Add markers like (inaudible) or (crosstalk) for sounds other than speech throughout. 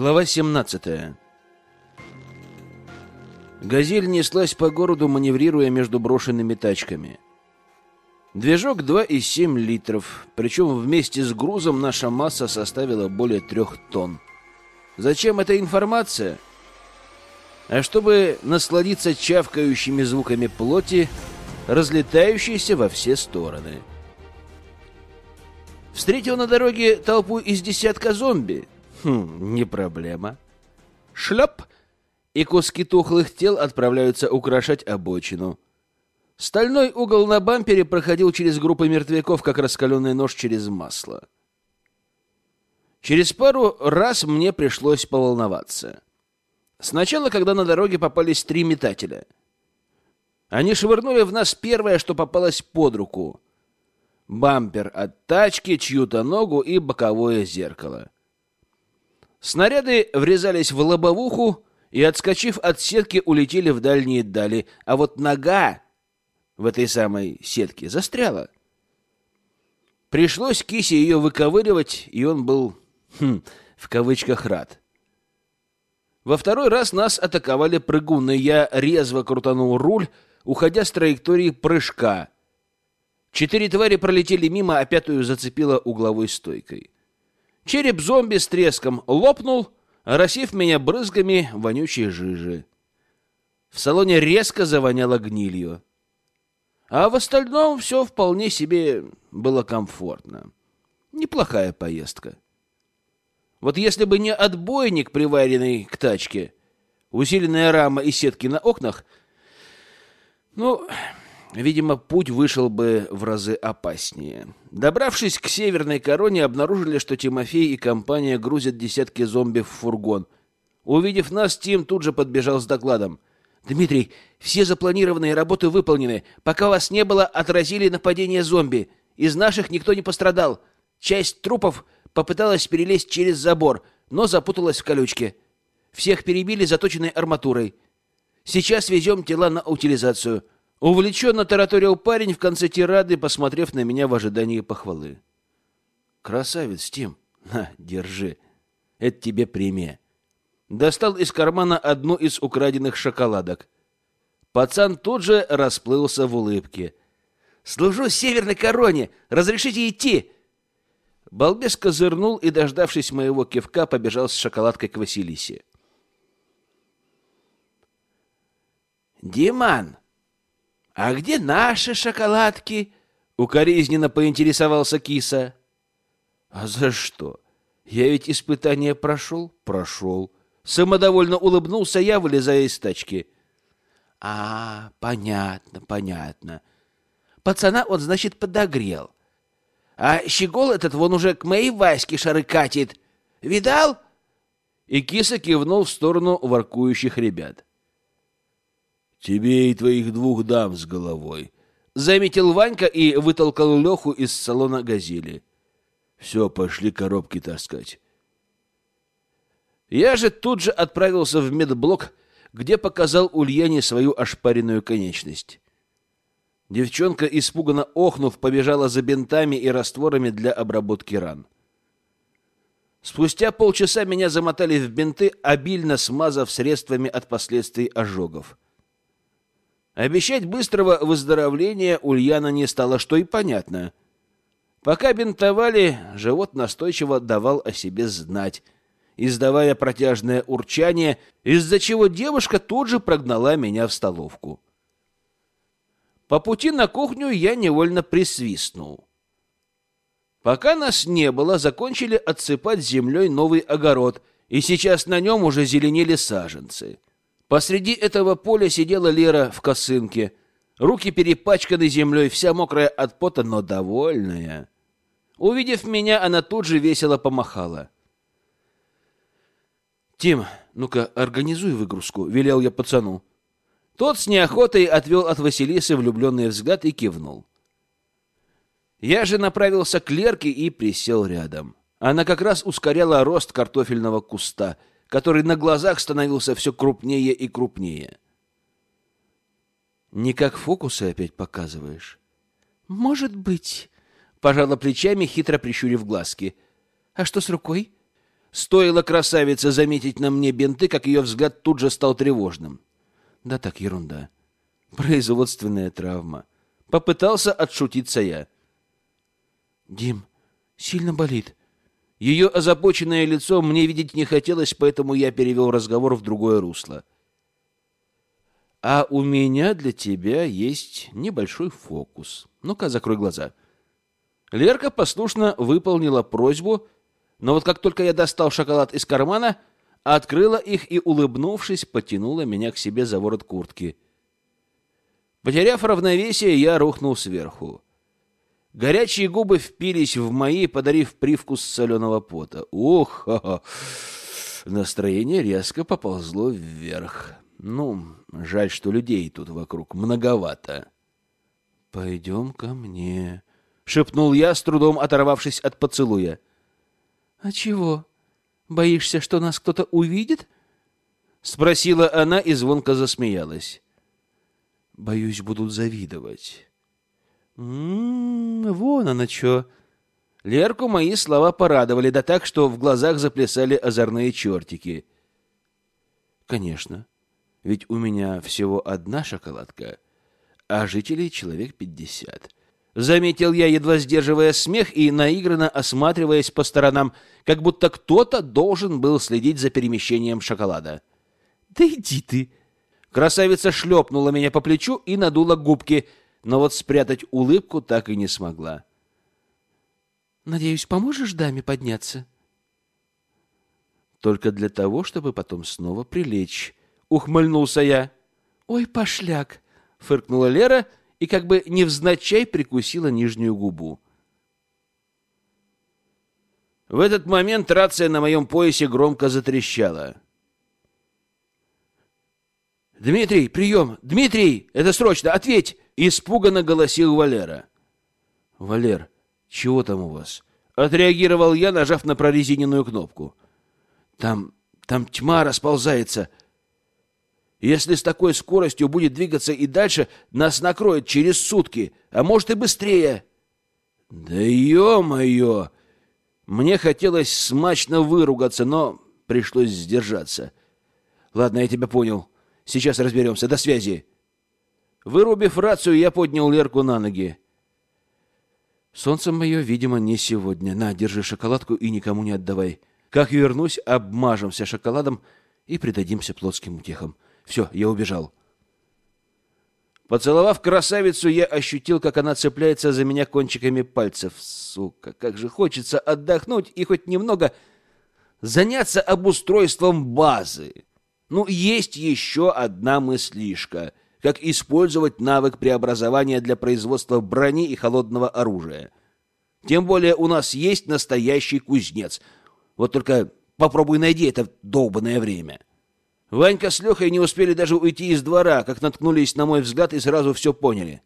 Глава 17. Газель неслась по городу, маневрируя между брошенными тачками. Движок 2,7 литров, причем вместе с грузом наша масса составила более трех тонн. Зачем эта информация? А чтобы насладиться чавкающими звуками плоти, разлетающейся во все стороны. Встретил на дороге толпу из десятка зомби — Хм, не проблема. Шлеп! И куски тухлых тел отправляются украшать обочину. Стальной угол на бампере проходил через группы мертвяков, как раскаленный нож через масло. Через пару раз мне пришлось поволноваться. Сначала, когда на дороге попались три метателя. Они швырнули в нас первое, что попалось под руку. Бампер от тачки, чью-то ногу и боковое зеркало. Снаряды врезались в лобовуху и, отскочив от сетки, улетели в дальние дали, а вот нога в этой самой сетке застряла. Пришлось Кисе ее выковыривать, и он был, хм, в кавычках, рад. Во второй раз нас атаковали прыгуны. Я резво крутанул руль, уходя с траектории прыжка. Четыре твари пролетели мимо, а пятую зацепила угловой стойкой. Череп зомби с треском лопнул, оросив меня брызгами вонючей жижи. В салоне резко завоняло гнилью. А в остальном все вполне себе было комфортно. Неплохая поездка. Вот если бы не отбойник, приваренный к тачке, усиленная рама и сетки на окнах, ну, Видимо, путь вышел бы в разы опаснее. Добравшись к северной короне, обнаружили, что Тимофей и компания грузят десятки зомби в фургон. Увидев нас, Тим тут же подбежал с докладом. «Дмитрий, все запланированные работы выполнены. Пока вас не было, отразили нападение зомби. Из наших никто не пострадал. Часть трупов попыталась перелезть через забор, но запуталась в колючке. Всех перебили заточенной арматурой. Сейчас везем тела на утилизацию». Увлеченно тараторил парень в конце тирады, посмотрев на меня в ожидании похвалы. «Красавец, Тим! На, держи! Это тебе премия!» Достал из кармана одну из украденных шоколадок. Пацан тут же расплылся в улыбке. «Служу Северной Короне! Разрешите идти!» Балбес козырнул и, дождавшись моего кивка, побежал с шоколадкой к Василисе. «Диман, «А где наши шоколадки?» — укоризненно поинтересовался киса. «А за что? Я ведь испытание прошел?» «Прошел». Самодовольно улыбнулся я, вылезая из тачки. «А, понятно, понятно. Пацана он, значит, подогрел. А щегол этот вон уже к моей Ваське шары катит. Видал?» И киса кивнул в сторону воркующих ребят. Тебе и твоих двух дам с головой. Заметил Ванька и вытолкал Леху из салона «Газели». Все, пошли коробки таскать. Я же тут же отправился в медблок, где показал Ульяне свою ошпаренную конечность. Девчонка, испуганно охнув, побежала за бинтами и растворами для обработки ран. Спустя полчаса меня замотали в бинты, обильно смазав средствами от последствий ожогов. Обещать быстрого выздоровления Ульяна не стала, что и понятно. Пока бинтовали, живот настойчиво давал о себе знать, издавая протяжное урчание, из-за чего девушка тут же прогнала меня в столовку. По пути на кухню я невольно присвистнул. Пока нас не было, закончили отсыпать землей новый огород, и сейчас на нем уже зеленели саженцы. Посреди этого поля сидела Лера в косынке, руки перепачканы землей, вся мокрая от пота, но довольная. Увидев меня, она тут же весело помахала. «Тим, ну-ка, организуй выгрузку», — велел я пацану. Тот с неохотой отвел от Василисы влюбленный взгляд и кивнул. Я же направился к Лерке и присел рядом. Она как раз ускоряла рост картофельного куста — который на глазах становился все крупнее и крупнее. «Не как фокусы опять показываешь?» «Может быть», — пожала плечами, хитро прищурив глазки. «А что с рукой?» Стоило красавице заметить на мне бинты, как ее взгляд тут же стал тревожным. Да так, ерунда. Производственная травма. Попытался отшутиться я. Дим, сильно болит. Ее озабоченное лицо мне видеть не хотелось, поэтому я перевел разговор в другое русло. А у меня для тебя есть небольшой фокус. Ну-ка, закрой глаза. Лерка послушно выполнила просьбу, но вот как только я достал шоколад из кармана, открыла их и, улыбнувшись, потянула меня к себе за ворот куртки. Потеряв равновесие, я рухнул сверху. Горячие губы впились в мои, подарив привкус соленого пота. Ух, ха -ха. настроение резко поползло вверх. Ну, жаль, что людей тут вокруг многовато. «Пойдем ко мне», — шепнул я, с трудом оторвавшись от поцелуя. «А чего? Боишься, что нас кто-то увидит?» — спросила она и звонко засмеялась. «Боюсь, будут завидовать». «М-м, вон оно что!» Лерку мои слова порадовали, да так, что в глазах заплясали озорные чертики. «Конечно, ведь у меня всего одна шоколадка, а жителей человек пятьдесят». Заметил я, едва сдерживая смех и наигранно осматриваясь по сторонам, как будто кто-то должен был следить за перемещением шоколада. «Да иди ты!» Красавица шлепнула меня по плечу и надула губки, но вот спрятать улыбку так и не смогла. «Надеюсь, поможешь даме подняться?» «Только для того, чтобы потом снова прилечь», — ухмыльнулся я. «Ой, пошляк!» — фыркнула Лера — и как бы невзначай прикусила нижнюю губу. В этот момент рация на моем поясе громко затрещала. «Дмитрий, прием! Дмитрий, это срочно! Ответь!» — испуганно голосил Валера. «Валер, чего там у вас?» — отреагировал я, нажав на прорезиненную кнопку. «Там... там тьма расползается!» Если с такой скоростью будет двигаться и дальше, нас накроет через сутки, а может и быстрее. Да ё-моё! Мне хотелось смачно выругаться, но пришлось сдержаться. Ладно, я тебя понял. Сейчас разберемся. До связи. Вырубив рацию, я поднял Лерку на ноги. Солнце мое, видимо, не сегодня. На, держи шоколадку и никому не отдавай. Как вернусь, обмажемся шоколадом и предадимся плотским утехам. Все, я убежал. Поцеловав красавицу, я ощутил, как она цепляется за меня кончиками пальцев. Сука, как же хочется отдохнуть и хоть немного заняться обустройством базы. Ну, есть еще одна мыслишка. Как использовать навык преобразования для производства брони и холодного оружия. Тем более у нас есть настоящий кузнец. Вот только попробуй найди это долбанное время. — Ванька с Лехой не успели даже уйти из двора, как наткнулись на мой взгляд и сразу все поняли.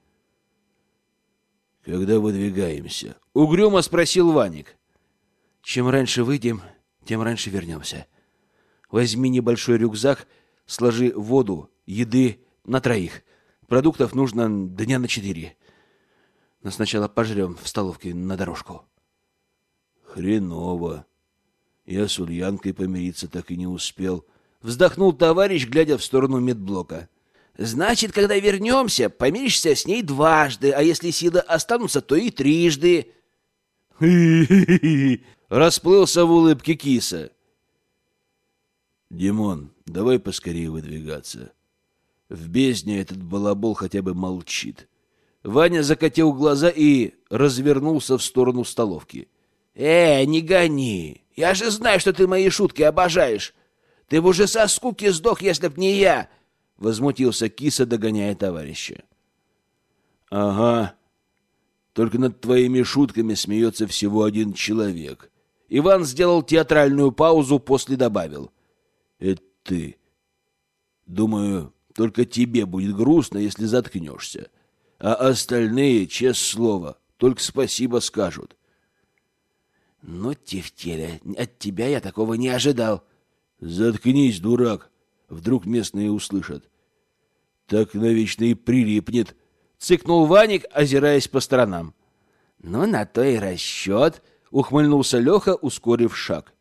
«Когда выдвигаемся?» — угрюмо спросил Ваник. «Чем раньше выйдем, тем раньше вернемся. Возьми небольшой рюкзак, сложи воду, еды на троих. Продуктов нужно дня на четыре. Но сначала пожрем в столовке на дорожку». «Хреново. Я с Ульянкой помириться так и не успел» вздохнул товарищ, глядя в сторону медблока. Значит, когда вернемся, помиришься с ней дважды, а если силы останутся, то и трижды. Расплылся в улыбке киса. Димон, давай поскорее выдвигаться. В бездне этот балабол хотя бы молчит. Ваня закатил глаза и развернулся в сторону столовки. «Э, не гони! Я же знаю, что ты мои шутки обожаешь. Ты бы уже со скуки сдох, если б не я!» — возмутился киса, догоняя товарища. «Ага. Только над твоими шутками смеется всего один человек». Иван сделал театральную паузу, после добавил. «Это ты. Думаю, только тебе будет грустно, если заткнешься. А остальные, честное слово, только спасибо скажут». «Ну, Тефтеля, от тебя я такого не ожидал». Заткнись, дурак. Вдруг местные услышат. Так навечно и прилипнет. Цыкнул Ваник, озираясь по сторонам. Ну, на то и расчет, ухмыльнулся Леха, ускорив шаг.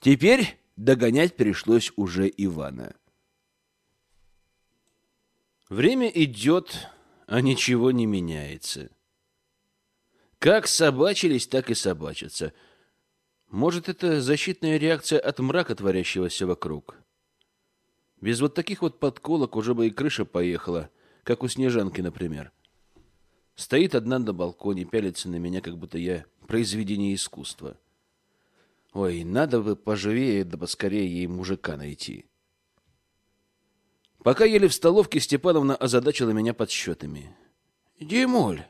Теперь догонять пришлось уже Ивана. Время идет, а ничего не меняется. Как собачились, так и собачатся. Может, это защитная реакция от мрака, творящегося вокруг. Без вот таких вот подколок уже бы и крыша поехала, как у Снежанки, например. Стоит одна на балконе, пялится на меня, как будто я произведение искусства. Ой, надо бы поживее да поскорее ей мужика найти. Пока ели в столовке, Степановна озадачила меня подсчетами. — Димуль,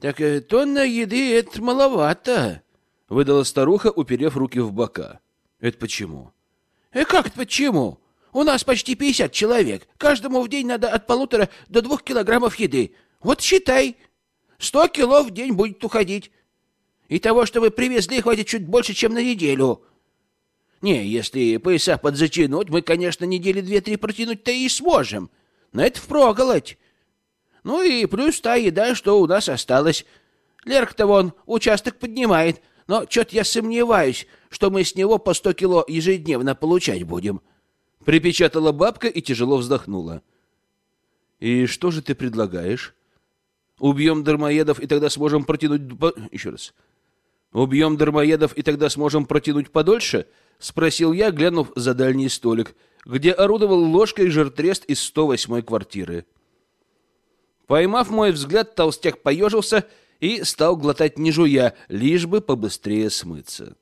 так э, тонна еды — это маловато, — выдала старуха, уперев руки в бока. — Это почему? «Э, — Как это почему? У нас почти пятьдесят человек. Каждому в день надо от полутора до двух килограммов еды. Вот считай, сто кило в день будет уходить. И того, что вы привезли, хватит чуть больше, чем на неделю. Не, если пояса подзатянуть, мы, конечно, недели две-три протянуть-то и сможем. Но это впроголодь. Ну и плюс та еда, что у нас осталась. Лерк-то вон участок поднимает, но что-то я сомневаюсь, что мы с него по сто кило ежедневно получать будем. Припечатала бабка и тяжело вздохнула. И что же ты предлагаешь? Убьем дармоедов, и тогда сможем протянуть... Еще раз. Убьем дармоедов, и тогда сможем протянуть подольше? Спросил я, глянув за дальний столик, где орудовал ложкой жертрест из 108-й квартиры. Поймав мой взгляд, толстяк поежился и стал глотать не жуя, лишь бы побыстрее смыться.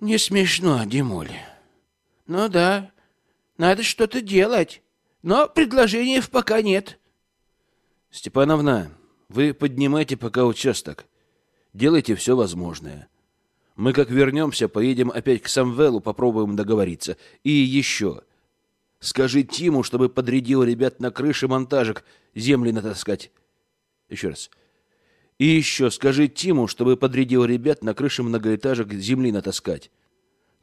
«Не смешно, Димуль. Ну да, надо что-то делать, но предложений пока нет». «Степановна, вы поднимайте пока участок. Делайте все возможное. Мы как вернемся, поедем опять к Самвелу, попробуем договориться. И еще. Скажи Тиму, чтобы подрядил ребят на крыше монтажек земли натаскать. Еще раз. И еще скажи Тиму, чтобы подрядил ребят на крыше многоэтажек земли натаскать.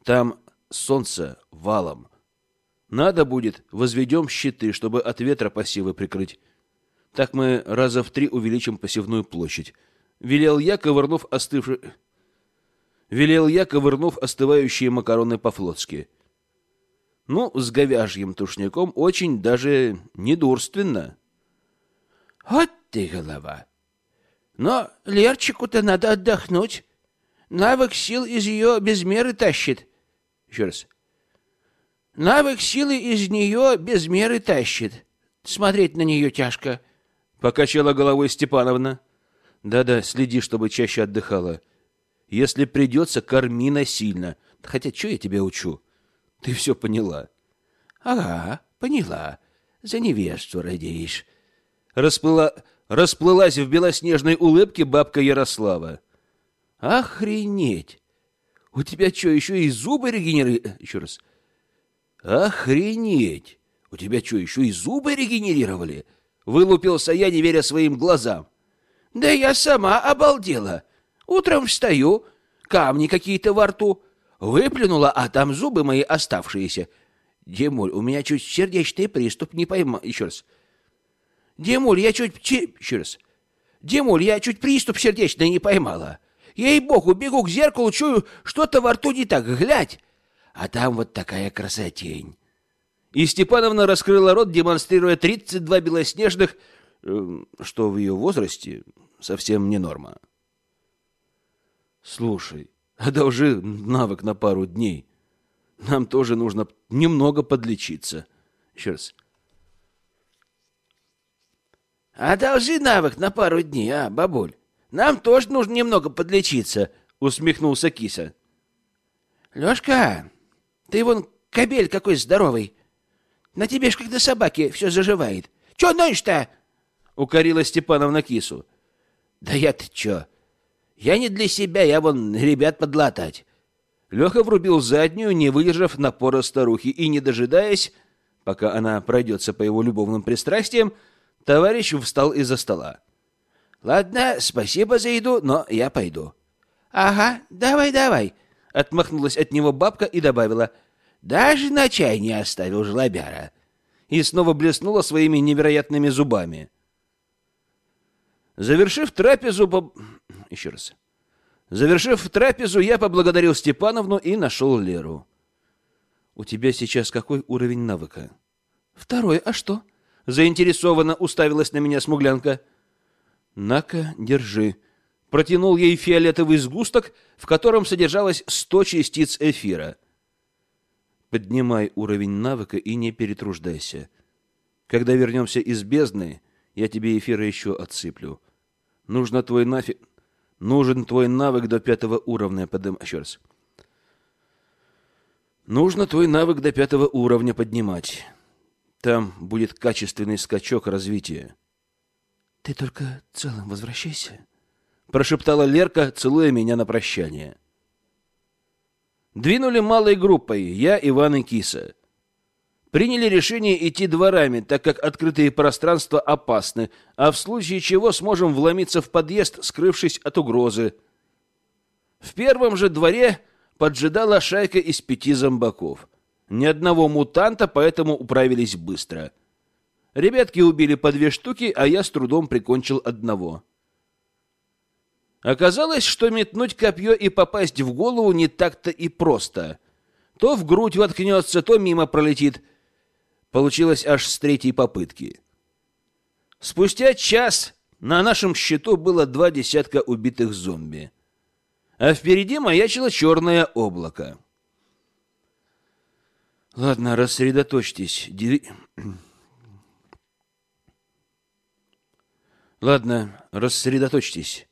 Там солнце валом. Надо будет, возведем щиты, чтобы от ветра посевы прикрыть. Так мы раза в три увеличим посевную площадь. Велел я, ковырнув остывший... Велел я, ковырнув остывающие макароны по-флотски. Ну, с говяжьим тушняком очень даже недурственно. Вот ты голова. Но Лерчику-то надо отдохнуть. Навык сил из ее без меры тащит. Еще раз. Навык силы из нее без меры тащит. Смотреть на нее тяжко. Покачала головой Степановна. Да-да, следи, чтобы чаще отдыхала. Если придется, корми насильно. Хотя, что я тебя учу? Ты все поняла. Ага, поняла. За невесту радеешь. Расплыла... Расплылась в белоснежной улыбке бабка Ярослава. Охренеть! У тебя что, еще и зубы регенерировали? Еще раз. Охренеть! У тебя что, еще и зубы регенерировали? Вылупился я, не веря своим глазам. Да я сама обалдела. Утром встаю, камни какие-то во рту. Выплюнула, а там зубы мои оставшиеся. Димуль, у меня чуть сердечный приступ не поймал. Еще раз. Димуль, я чуть... Еще раз. Димуль, я чуть приступ сердечный не поймала. Ей-богу, бегу к зеркалу, чую, что-то во рту не так, глядь. А там вот такая красотень. И Степановна раскрыла рот, демонстрируя 32 белоснежных, э, что в ее возрасте совсем не норма. Слушай, одолжи навык на пару дней. Нам тоже нужно немного подлечиться. Еще раз. Одолжи навык на пару дней, а, бабуль? Нам тоже нужно немного подлечиться, усмехнулся киса. Лёшка, ты вон кобель какой здоровый. На тебе ж как на собаке все заживает. Чё ноешь-то? Укорила Степановна кису. Да я-то чё? Я не для себя, я вон ребят подлатать. Леха врубил заднюю, не выдержав напора старухи, и, не дожидаясь, пока она пройдется по его любовным пристрастиям, товарищ встал из-за стола. «Ладно, спасибо за еду, но я пойду». «Ага, давай-давай», — отмахнулась от него бабка и добавила. «Даже на чай не оставил жлобяра». И снова блеснула своими невероятными зубами. Завершив трапезу, баб... еще раз. Завершив трапезу, я поблагодарил Степановну и нашел Леру. «У тебя сейчас какой уровень навыка?» «Второй. А что?» Заинтересованно уставилась на меня смуглянка. «На-ка, держи». Протянул ей фиолетовый сгусток, в котором содержалось сто частиц эфира. Поднимай уровень навыка и не перетруждайся. Когда вернемся из бездны, я тебе эфира еще отсыплю. Нужно твой нафиг... Нужен твой навык до пятого уровня. Подым... Еще раз. Нужно твой навык до пятого уровня поднимать. Там будет качественный скачок развития. Ты только целым возвращайся, прошептала Лерка, целуя меня на прощание. Двинули малой группой, я, Иван и Киса. Приняли решение идти дворами, так как открытые пространства опасны, а в случае чего сможем вломиться в подъезд, скрывшись от угрозы. В первом же дворе поджидала шайка из пяти зомбаков. Ни одного мутанта, поэтому управились быстро. Ребятки убили по две штуки, а я с трудом прикончил одного. Оказалось, что метнуть копье и попасть в голову не так-то и просто. То в грудь воткнется, то мимо пролетит — Получилось аж с третьей попытки. Спустя час на нашем счету было два десятка убитых зомби. А впереди маячило черное облако. Ладно, рассредоточьтесь. Ди... (clears throat) Ладно, рассредоточьтесь.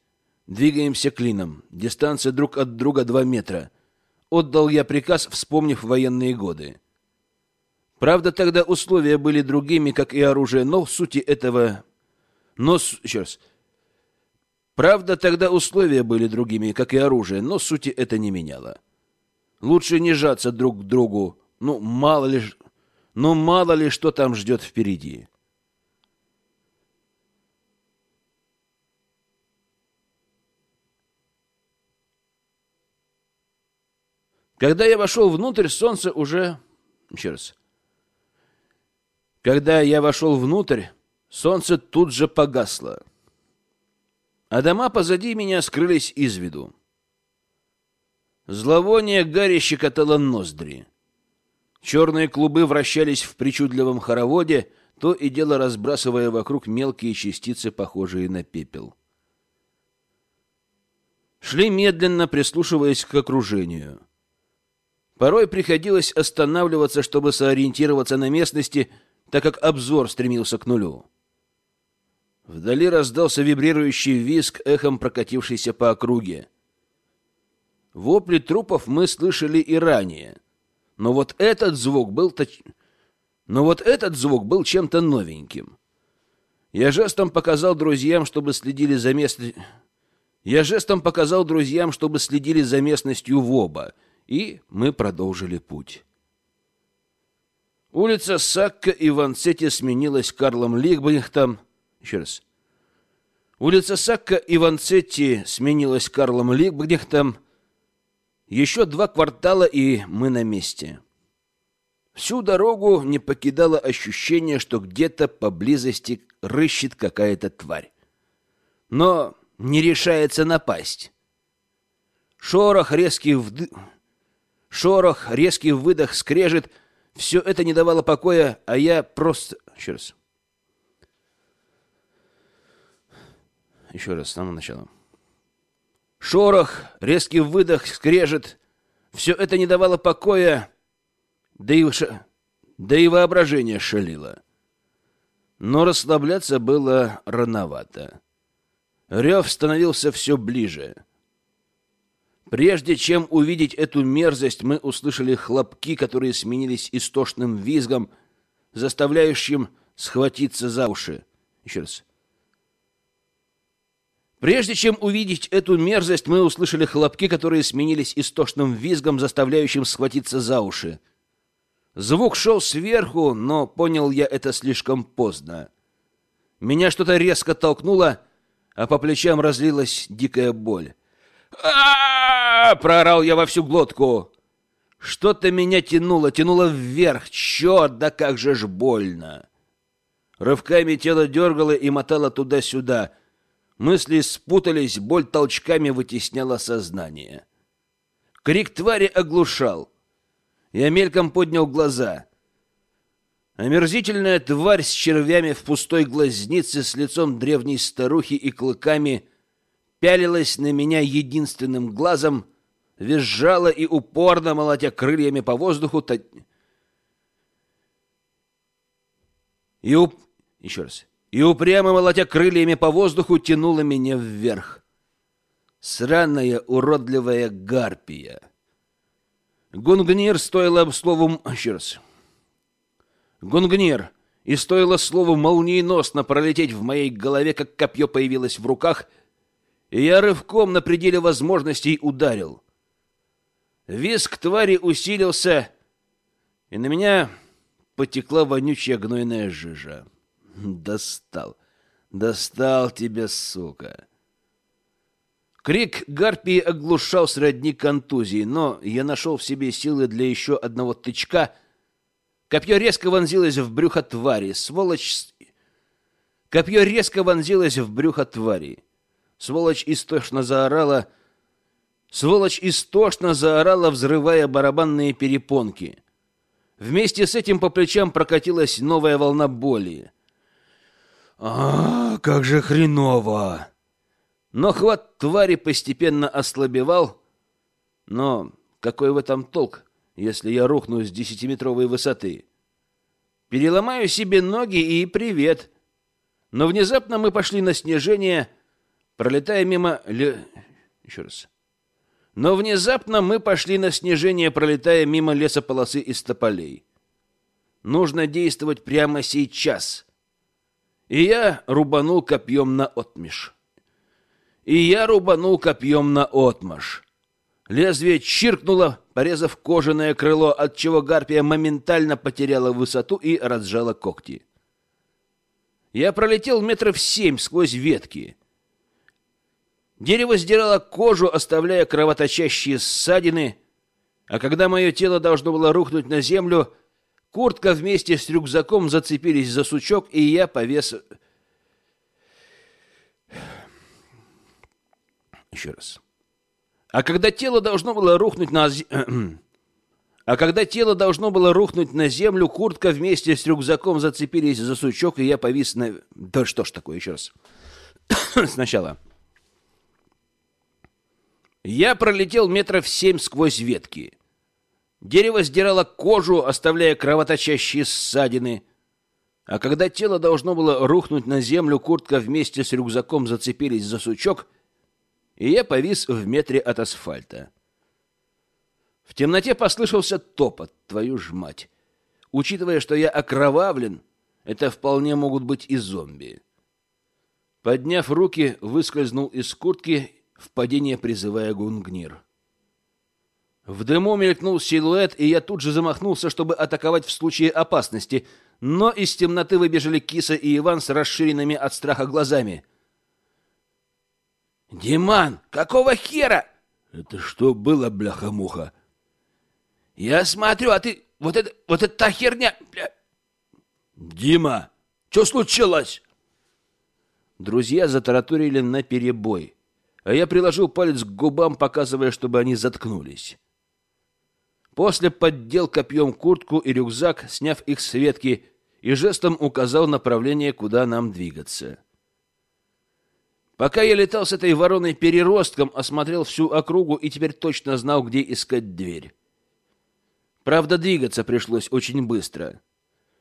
Двигаемся клином. Дистанция друг от друга два метра. Отдал я приказ, вспомнив военные годы. Правда, тогда условия были другими, как и оружие, но сути этого... Но... Раз. Правда, тогда условия были другими, как и оружие, но сути это не меняло. Лучше не жаться друг к другу. Ну, мало ли... Ну, мало ли, что там ждет впереди. Когда я вошел внутрь, солнце уже... Еще раз. Когда я вошел внутрь, солнце тут же погасло, а дома позади меня скрылись из виду. Зловоние гари щекотало ноздри. Черные клубы вращались в причудливом хороводе, то и дело разбрасывая вокруг мелкие частицы, похожие на пепел. Шли медленно, прислушиваясь к окружению. Порой приходилось останавливаться, чтобы сориентироваться на местности — так как обзор стремился к нулю. Вдали раздался вибрирующий визг, эхом прокатившийся по округе. Вопли трупов мы слышали и ранее, но вот этот звук был точ... но вот этот звук был чем-то новеньким. Я жестом показал друзьям, чтобы следили за местностью. Я жестом показал друзьям, чтобы следили за местностью в оба, и мы продолжили путь. Улица Сакка и Ванцетти сменилась Карлом Лигбрихтом. Еще раз. Улица Сакка и Ванцетти сменилась Карлом Лигбрихтом. Еще два квартала, и мы на месте. Всю дорогу не покидало ощущение, что где-то поблизости рыщет какая-то тварь. Но не решается напасть. Шорох, резкий вды... Шорох, резкий выдох, скрежет — все это не давало покоя, а я просто... Еще раз. Еще раз, с самого начала. Шорох, резкий выдох, скрежет. Все это не давало покоя, да и, ш... да и воображение шалило. Но расслабляться было рановато. Рев становился все ближе. Прежде чем увидеть эту мерзость, мы услышали хлопки, которые сменились истошным визгом, заставляющим схватиться за уши. Еще раз. Прежде чем увидеть эту мерзость, мы услышали хлопки, которые сменились истошным визгом, заставляющим схватиться за уши. Звук шел сверху, но понял я это слишком поздно. Меня что-то резко толкнуло, а по плечам разлилась дикая боль а проорал я во всю глотку. Что-то меня тянуло, тянуло вверх. Черт, да как же ж больно! Рывками тело дергало и мотало туда-сюда. Мысли спутались, боль толчками вытесняла сознание. Крик твари оглушал. Я мельком поднял глаза. Омерзительная тварь с червями в пустой глазнице, с лицом древней старухи и клыками, пялилась на меня единственным глазом, визжала и упорно, молотя крыльями по воздуху, та... и уп... еще раз, и упрямо, молотя крыльями по воздуху, тянула меня вверх. Сраная, уродливая гарпия. Гунгнир стоило словом... Еще раз. Гунгнир. И стоило слову молниеносно пролететь в моей голове, как копье появилось в руках, и я рывком на пределе возможностей ударил. Виск твари усилился, и на меня потекла вонючая гнойная жижа. Достал. Достал тебя, сука. Крик гарпии оглушал сродни контузии, но я нашел в себе силы для еще одного тычка. Копье резко вонзилось в брюхо твари. Сволочь... Копье резко вонзилось в брюхо твари. Сволочь истошно заорала... Сволочь истошно заорала, взрывая барабанные перепонки. Вместе с этим по плечам прокатилась новая волна боли. А, как же хреново! Но хват твари постепенно ослабевал. Но какой в этом толк, если я рухну с десятиметровой высоты? Переломаю себе ноги и привет. Но внезапно мы пошли на снижение, пролетая мимо... Ле... Еще раз. Но внезапно мы пошли на снижение, пролетая мимо лесополосы из тополей. Нужно действовать прямо сейчас — и я рубанул копьем на отмеш. И я рубанул копьем на отмаш. Лезвие чиркнуло, порезав кожаное крыло, отчего гарпия моментально потеряла высоту и разжала когти. Я пролетел метров семь сквозь ветки. Дерево сдирало кожу, оставляя кровоточащие ссадины, а когда мое тело должно было рухнуть на землю, Куртка вместе с рюкзаком зацепились за сучок, и я повес... Еще раз. А когда тело должно было рухнуть на... (clears throat) А когда тело должно было рухнуть на землю, куртка вместе с рюкзаком зацепились за сучок, и я повис на... Да что ж такое, еще раз. (clears throat) Сначала. Я пролетел метров семь сквозь ветки. Дерево сдирало кожу, оставляя кровоточащие ссадины. А когда тело должно было рухнуть на землю, куртка вместе с рюкзаком зацепились за сучок, и я повис в метре от асфальта. В темноте послышался топот, твою ж мать. Учитывая, что я окровавлен, это вполне могут быть и зомби. Подняв руки, выскользнул из куртки, в падение призывая гунгнир. В дыму мелькнул силуэт, и я тут же замахнулся, чтобы атаковать в случае опасности, но из темноты выбежали Киса и Иван с расширенными от страха глазами. «Диман, какого хера?» «Это что было, бляха-муха?» «Я смотрю, а ты... Вот это... Вот это та херня...» бля... «Дима, что случилось?» Друзья затараторили наперебой, а я приложил палец к губам, показывая, чтобы они заткнулись. После поддел копьем куртку и рюкзак, сняв их с ветки, и жестом указал направление, куда нам двигаться. Пока я летал с этой вороной переростком, осмотрел всю округу и теперь точно знал, где искать дверь. Правда, двигаться пришлось очень быстро.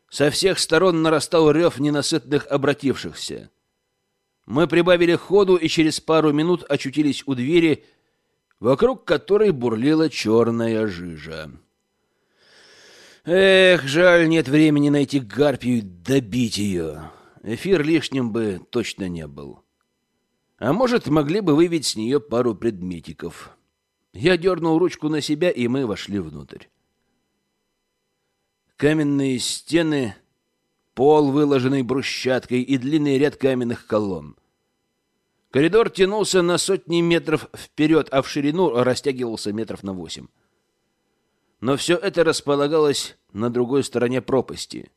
Со всех сторон нарастал рев ненасытных обратившихся. Мы прибавили ходу и через пару минут очутились у двери, вокруг которой бурлила черная жижа. Эх, жаль, нет времени найти гарпию и добить ее. Эфир лишним бы точно не был. А может, могли бы вывить с нее пару предметиков. Я дернул ручку на себя, и мы вошли внутрь. Каменные стены, пол, выложенный брусчаткой, и длинный ряд каменных колонн. Коридор тянулся на сотни метров вперед, а в ширину растягивался метров на восемь. Но все это располагалось на другой стороне пропасти.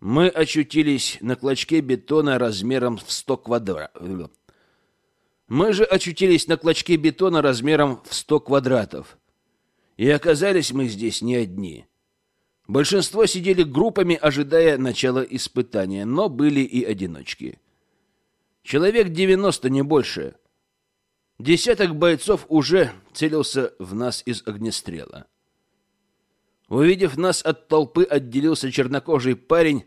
Мы очутились на клочке бетона размером в сто квадра... Мы же очутились на клочке бетона размером в сто квадратов. И оказались мы здесь не одни. Большинство сидели группами, ожидая начала испытания, но были и одиночки. Человек девяносто, не больше. Десяток бойцов уже целился в нас из огнестрела. Увидев нас от толпы, отделился чернокожий парень,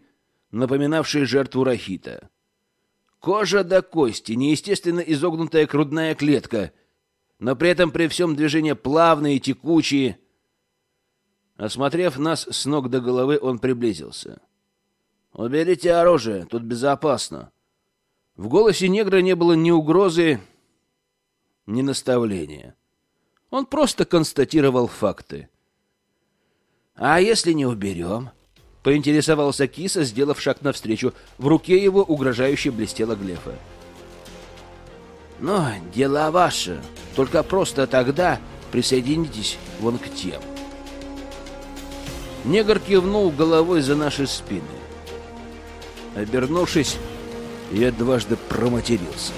напоминавший жертву Рахита. Кожа до кости, неестественно изогнутая грудная клетка, но при этом при всем движения плавные, текучие. Осмотрев нас с ног до головы, он приблизился. «Уберите оружие, тут безопасно». В голосе негра не было ни угрозы, ни наставления. Он просто констатировал факты. «А если не уберем?» Поинтересовался киса, сделав шаг навстречу. В руке его угрожающе блестела глефа. «Но дело ваше. Только просто тогда присоединитесь вон к тем». Негр кивнул головой за наши спины. Обернувшись, я дважды проматерился.